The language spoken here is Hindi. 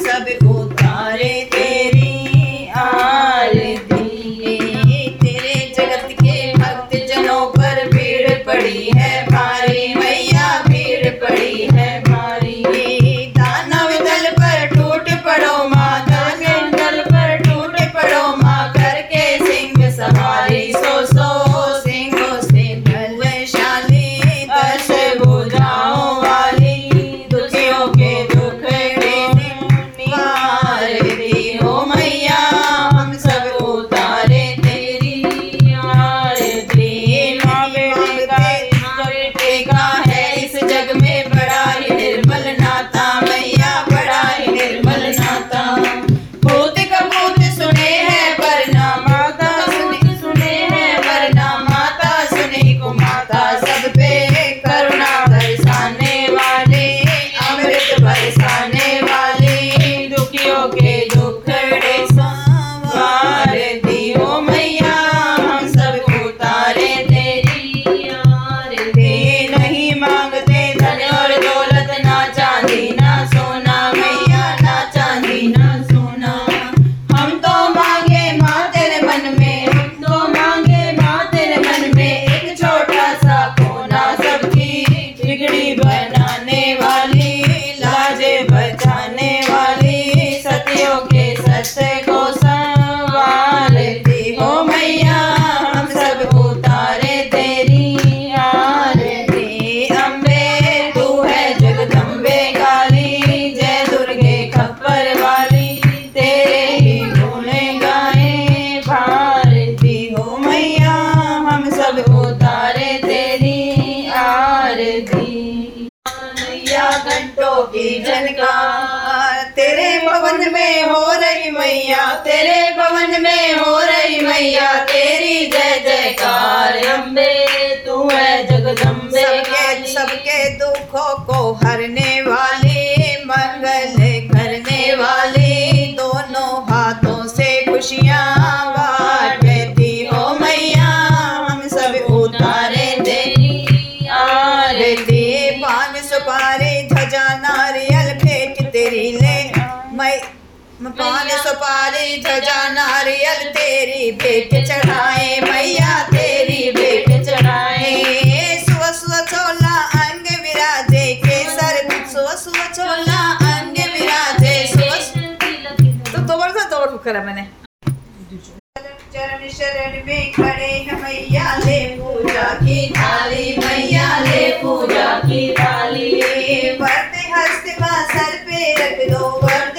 सबको तारे की। जनकार तेरे भवन में हो रही मैया तेरे भवन में हो रही मैया तेरी जय जयकार अम्बे तू है जगदम्बे सबके सबके दुखों को हरने वाले सुपारी ध्वजा नारियल भेंट तेरी ले। मैं पान सुपारी ध्वजा नारियल तेरी भेंट चढ़ाए। मैया तेरी भेंट चढ़ाए। सुव सुव चोला अंग विराजे केसर सुव सुव चोला अंग विराजे सुव तो दो बार था दो मैंने। शरण में खड़े हैं मैया ले पूजा की थाली, मैया ले पूजा की थाली। भरते हस्त माँ सर पे रख दो वर